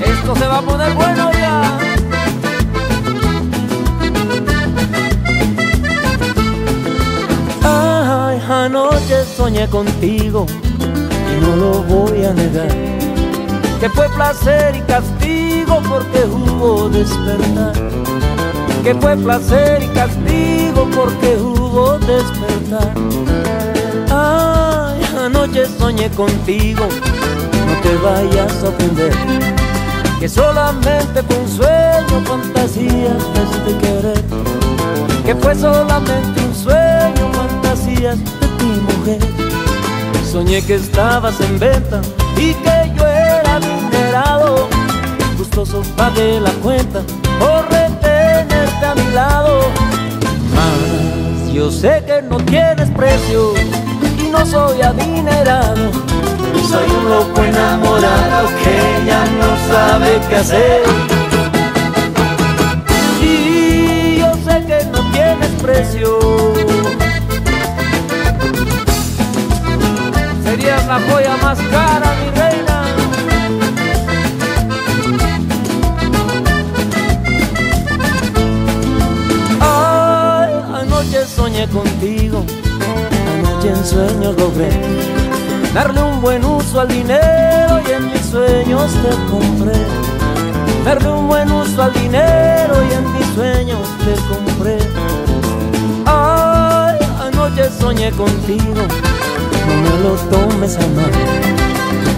Esto se va a poner bueno ya. Ay, anoche soñé contigo y no lo voy a negar. Que fue placer y castigo porque hubo despertar. Que fue placer y castigo porque hubo despertar Soñé contigo, no te vayas a ofender. Que solamente fue un sueño, fantasía de querer. Que fue solamente un sueño, fantasías de ti, mujer. Soñé que estabas en venta y que yo era minerado. Gustoso pagué la cuenta por retenerte a mi lado. Mas yo sé que no tienes precio no soy adinerado. Soy un loco enamorado que ya no sabe qué hacer. Y yo sé que no tienes precio. Serías la joya más cara, mi reina. Ay, anoche soñé contigo, anoche en sueños logré darle un buen uso al dinero y en mis sueños te compré. Darle un buen uso al dinero y en mis sueños te compré. Ay, anoche soñé contigo, no me lo tomes a mal.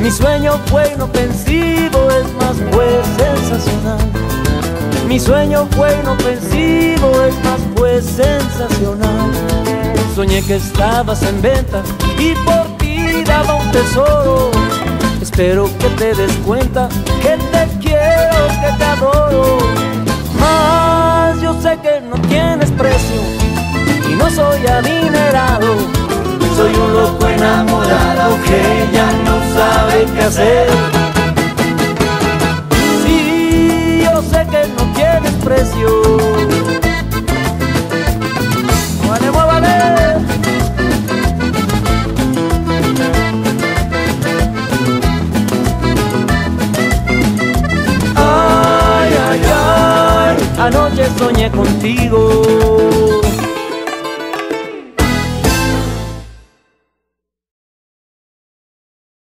Mi sueño fue inofensivo, es más, fue sensacional. Mi sueño fue inofensivo, es más, fue sensacional. Soñé que estabas en venta y por ti daba un tesoro. Espero que te des cuenta que te quiero, que te adoro. Mas yo sé que no tienes precio y no soy adinerado. Soy un loco enamorado que ya no sabe qué hacer. Anoche soñé contigo.